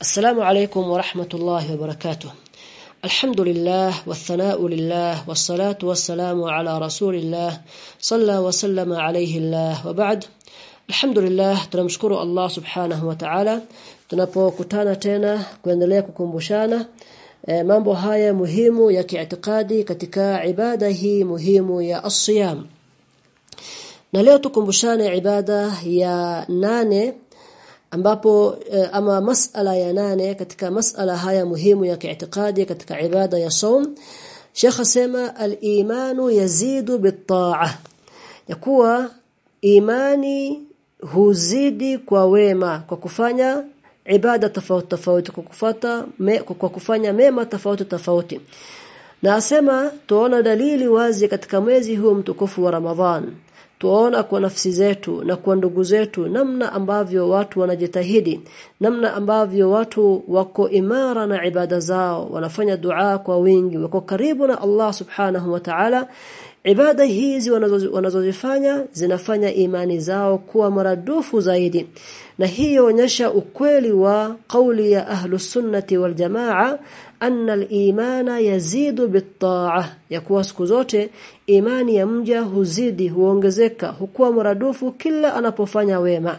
السلام عليكم ورحمة الله وبركاته الحمد لله والثناء لله والصلاة والسلام على رسول الله صلى وسلم عليه الله وبعد الحمد لله tunamshukuru Allah subhanahu wa ta'ala tunapokutana tena kuendelea kukumbushana e, mambo haya muhimu ya kiitikadi katika ibada hii muhimu ya as-siyam na leo tukumbushane ibada ya nane ambapo eh, ama masala ya nane katika masala haya muhimu ya kiitikadi katika ibada ya saum Sheikh asema al-imanu yazidu bit-ta'a yakuwa imani huzidi kwa wema kwa kufanya ibada tofauti tofauti kwa kufata me, kwa kufanya mema tofauti tofauti. Na asema tuona dalili wazi katika mwezi huu mtukufu wa Ramadhan tuona kwa nafsi zetu na kwa ndugu zetu namna ambavyo watu wanajitahidi namna ambavyo watu wako imara na ibada zao wanafanya dua kwa wingi wako karibu na Allah subhanahu wa ta'ala ibada hizi wanazozifanya zinafanya imani zao kuwa maradufu zaidi. Na hii inaonyesha ukweli wa kauli ya ahlus sunnati wal jamaa anna al-imana yazidu bit-ta'a yakuwa siku zote imani ya mja huzidi huongezeka hukuwa maradufu kila anapofanya wema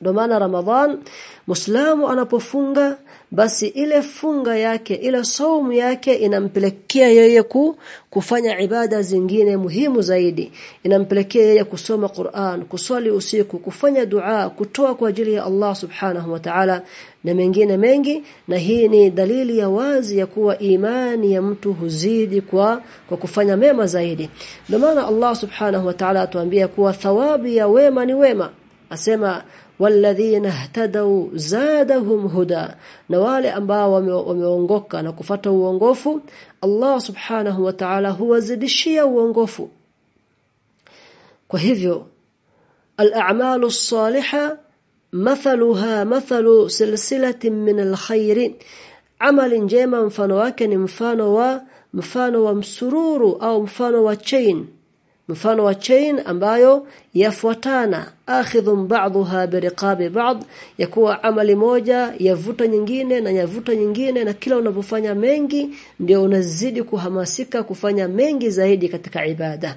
ndio maana Ramadhan Muislamu anapofunga basi ile funga yake ile saumu yake inampelekea yeye ku, kufanya ibada zingine muhimu zaidi. Inampelekea yeye kusoma Qur'an kuswali usiku kufanya dua kutoa kwa ajili ya Allah subhanahu wa ta'ala na mengine mengi. Na hii ni dalili ya wazi ya kuwa imani ya mtu huzidi kwa kwa kufanya mema zaidi. Ndio maana Allah subhanahu wa ta'ala atuambia kuwa thawabu ya wema ni wema. Asema walladhina ihtadaw zadahum huda na wale ambao wameongoka na kufata uongofu Allah subhanahu wa ta'ala huwazidishia uongofu. Kwa hivyo al-a'malu as-salihah mathaluha mathalu silsilatin min al-khair amali njema mfano wake ni mfano wa mfano wa msururu au mfano wa chain mfano wa chain ambayo yafuatana. Akhidhum ba'dha biriqabi ba'd yakuwa amali moja yavuta nyingine na yavuta nyingine na kila unapofanya mengi ndio unazidi kuhamasika kufanya mengi zaidi katika ibada.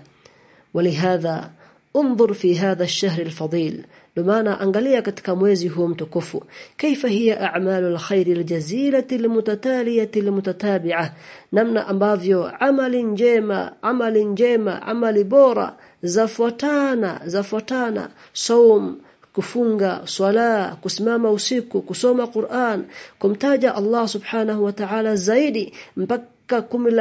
Walihadha انظر في هذا الشهر الفضيل بمعنى angalia katika mwezi huu mtukufu kaifa hiya a'malu alkhair aljazilati almutataliyati almutatabi'ah namna ambavyo amali njema amali njema amali bora zafuatana zafuatana saum kufunga swala kusimama usiku kusoma Qur'an kumtaja Allah subhanahu wa ta'ala zaidi mpaka kumi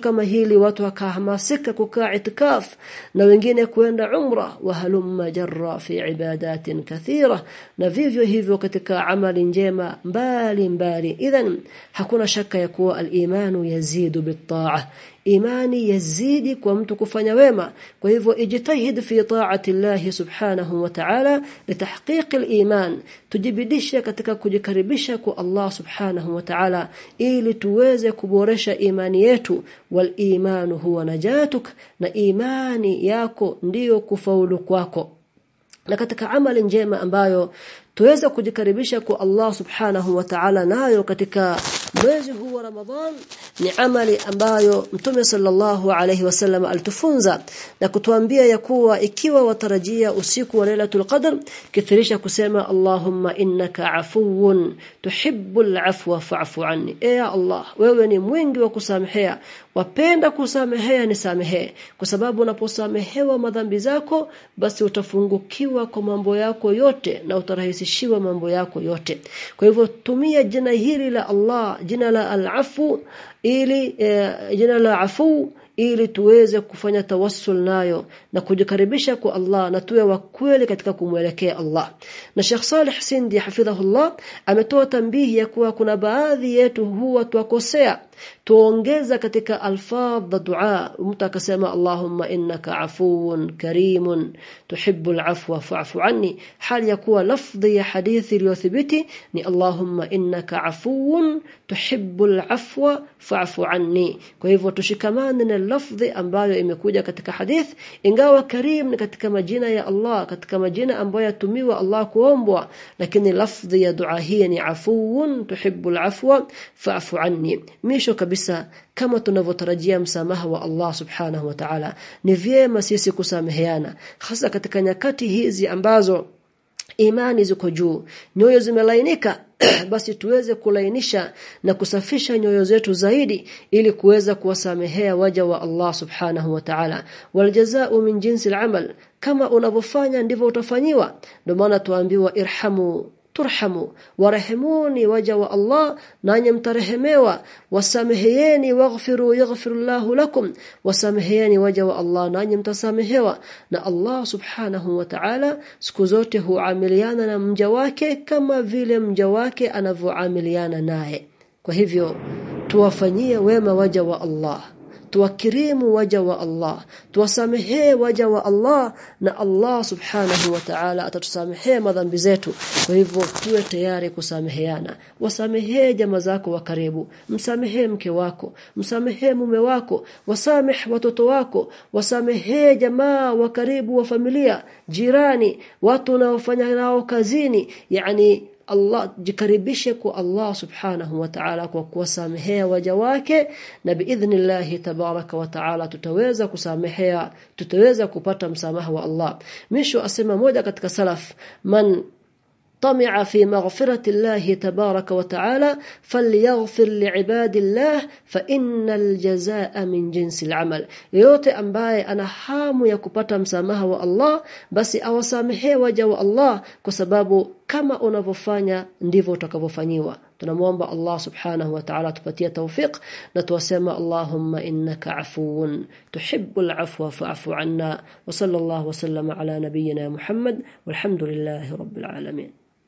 kama hili watu wakahamasika kukaa itikaf na wengine kuenda umra. Wa halumma jarra fi ibadatin kathira na vivyo hivyo katika amali njema mbali mbali. Idhan hakuna shaka ya kuwa al-imanu yazidu bit-ta'ah. Imani yazidi kwa mtu kufanya wema. Kwa hivyo ijitahid fi ta'ati Allah subhanahu wa ta'ala litahqiq al-iman tujibidisha katika kujikaribisha kwa Allah subhanahu wa ta'ala ili tuweze kuboresha imani yetu. Wal imanu huwa najatuk na imani yako ndiyo kufaulu kwako. Na katika amali njema ambayo tuweze kujikaribisha kwa Allah subhanahu wa ta'ala nayo katika mwezi huu wa Ramadhan ni amali ambayo Mtume sallallahu alayhi wasallam alitufunza na kutuambia ya kuwa ikiwa watarajia usiku wa Lailatul Qadr kithirisha kusema Allahumma innaka afuwun tuhibbul afwa fa'fu anni. E ya Allah wewe ni mwingi wa kusamehea wapenda kusamehea nisamehee kwa sababu unaposamehewa madhambi zako basi utafungukiwa kwa mambo yako yote na utarahisishiwa mambo yako yote. Kwa hivyo tumia jina hili la Allah jina la al-afu ili e, jina la afu ili tuweze kufanya tawassul nayo na kujikaribisha kwa Allah na tuwe wakweli katika kumwelekea Allah. Na Sheikh Saleh Sindi hafidhahullah ametoa tambihi ya kuwa kuna baadhi yetu huwa tuwakosea tuongeza katika alfadh dua. Mtu akasema Allahumma innaka afuwun karimun tuhibbul afwa fa'fu anni. Hali ya kuwa lafdhi ya hadithi iliyothibiti ni Allahumma innaka afuwun tuhibbul afwa fa'fu anni. Kwa hivyo tushikamane na lafdhi ambayo imekuja katika hadith. Ingawa karim ni katika majina ya Allah katika majina ambayo yatumiwa Allah kuombwa lakini lafdhi ya dua hii ni afuwun tuhibbul afwa fa'fu anni misho kabisa kama tunavyotarajia msamaha wa Allah subhanahu wa ta'ala ni vyema sisi kusameheana hasa katika nyakati hizi ambazo imani ziko juu nyoyo zimelainika basi tuweze kulainisha na kusafisha nyoyo zetu zaidi ili kuweza kuwasamehea waja wa Allah subhanahu wa ta'ala. Waljazaa'u min jinsi al kama unavyofanya ndivyo utafanyiwa. Ndio maana tuambiwa irhamu turhamu. Warahimuni waja wa Allah nanyi mtarehemewa. Wasameheeni waghfiru yaghfirullahu lakum. Wasameheeni waja wa Allah nanyi mtasamehewa. Na Allah subhanahu wa ta'ala siku zote huamiliana na mja wake kama vile mja wake anavyoamiliana naye. Kwa hivyo tuwafanyie wema waja wa Allah tuwakirimu waja wa Allah. Tuwasamehee waja wa Allah na Allah subhanahu wa ta'ala atatusamehea madhambi zetu. Kwa hivyo tuwe tayari kusameheana. Wasamehee jamaa zako wa karibu. Msamehee mke wako. Msamehee mume wako. Wasameh watoto wako. Wasamehee jamaa wa karibu wa familia jirani watu unaofanya nao kazini. Yani Allah jikaribishe kwa Allah subhanahu wa ta'ala kwa kuwasamehea waja wake na biidhnillah tabaraka wa ta'ala tutaweza kusamehea tutaweza kupata msamaha wa Allah misho asema moja katika salaf man طمع في مغفرة الله تبارك وتعالى فليغفر لعباد الله فإن الجزاء من جنس العمل yote ambaye ana hamu ya kupata msamaha wa Allah basi awasamehee waja wa Allah kwa sababu kama unavyofanya ndivyo utakavyofanyiwa tunamwomba Allah subhanahu wa ta'ala tupatie tawfik na tuwasema Allahumma innaka afuwun tuhibbul afwa fa'fu anna wa sallallahu wa sallama ala nabiyyina Muhammad walhamdulillahi rabbil alamin